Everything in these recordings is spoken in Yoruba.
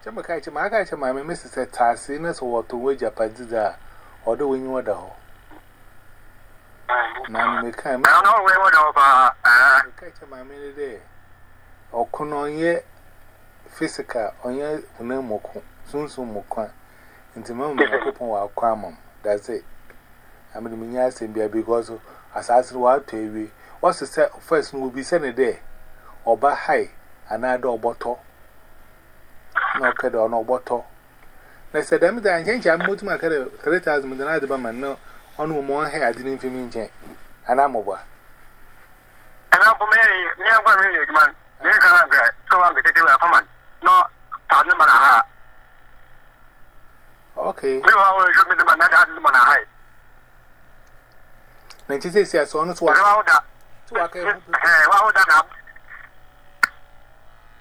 じゃまかいちまかいちまみみせせたしなそわとわじゃぱじだおどわにわだほ。なみみかいまかいちまみりでおこのえ physical the first will be a day or by high and I do bottle na ọkada ọ n'ọgbọtọ na sị dam da nche nche amụtụ m akara 3000 dị n'adịba ma na ọnụ ụmụ ọhịa adị n'imfe m nche ana amụgba ana bụ mere ne ngwa m yi man ne ka na ga tọwa ga tete wa faman no ta ne mana ha okay ne wa wa shi ne mana da ne mana ha na nche sị sị asọ ọnụ tụwa tụwa ka eh wa wa da na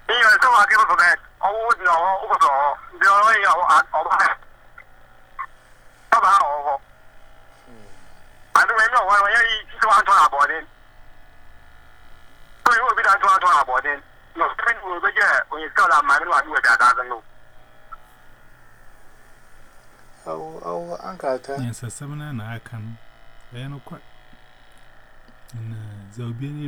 ni yo tụwa ka bụ wo gyina hɔ wokɔtɔ hɔ deɛ ɔyɛ ɔba ɔba wɔ hɔ ade wɔ ɛnyɛ ɔwɔ ɔyɛ yi sɛ wɔatɔ abɔden so yɛ obi da nto atɔ abɔden na ɔsɛ ne wɔbɛgyɛ onyesika ɔda ama ne no ade wɔ bi adaaze no Oh, oh, Uncle, yes, a seminar and I can. I know quite. And there'll be any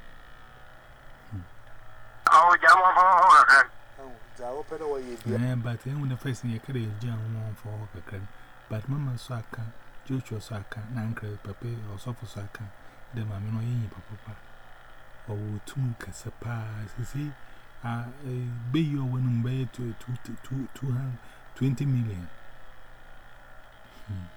pẹ́rẹ́ wọ yẹ bí. Ẹ bàtà ẹ̀hún ní fẹ́sì yẹ kẹ́rẹ́ yẹ jẹ́ àwọn ọmọ fọwọ́ kankan. Bàtà mama sọ aka, Joshua sọ aka, Nankra papa ọ̀sọ́fọ̀ sọ aka, dẹ̀ maame náà yẹ̀yìn pàpàpà. Ọ̀wọ̀ tum kẹsẹ paa sisi bẹ́yì ọwọ́ ni mo bẹ́yẹ two two two two hundred twenty million. Hmm.